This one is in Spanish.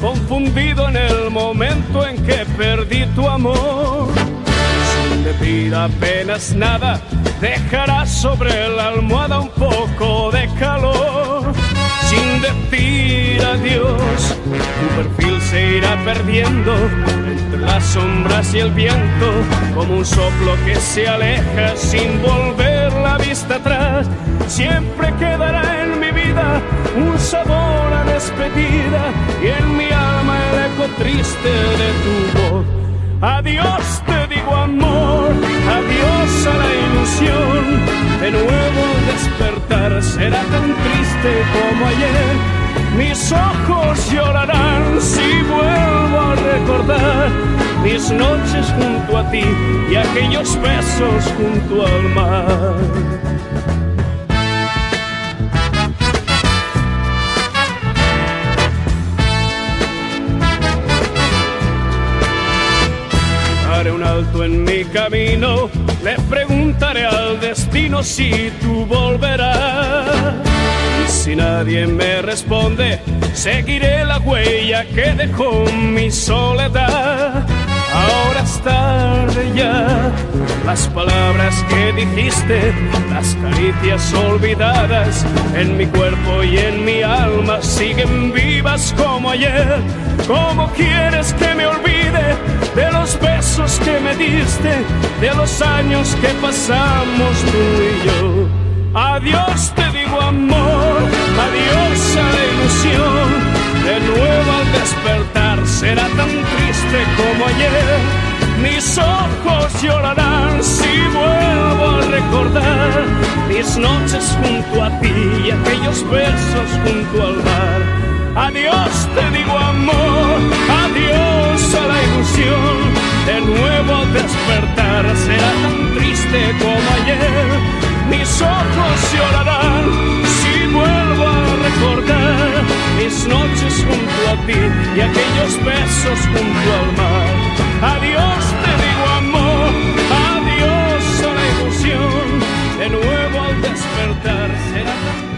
confundido en el momento en que perdí tu amor. Sin pida apenas nada, dejarás sobre la almohada un poco de calor. Sin decir adiós, tu perfil se irá perdiendo entre las sombras y el viento, como un soplo que se aleja sin volver la vista atrás. Siempre quedará mi un sabor a despedida y en mi alma el eco triste de tu voz. Adiós te digo amor, adiós a la ilusión. De nuevo despertar será tan triste como ayer. Mis ojos llorarán si vuelvo a recordar mis noches junto a ti y aquellos besos junto al mar. En mi camino, le preguntaré al destino si tú volverás. Y si nadie me responde, seguiré la huella que dejó mi soledad. Ahora es tarde ya, las palabras que dijiste, las caricias olvidadas en mi cuerpo y en mi alma siguen vivas como ayer. ¿Cómo quieres que me olvide de los años que pasamos tú y yo? Adiós te digo amor, adiós a la ilusión. De nuevo al despertar será tan triste como ayer. Mis ojos llorarán si vuelvo a recordar mis noches junto a ti y aquellos besos junto al mar. Adiós te digo amor, adiós a la ilusión despertar será tan triste como ayer. Mis ojos llorarán si vuelvo a recordar mis noches junto a ti y aquellos besos junto al mar. Adiós te digo amor, adiós a la ilusión. De nuevo al despertar será tan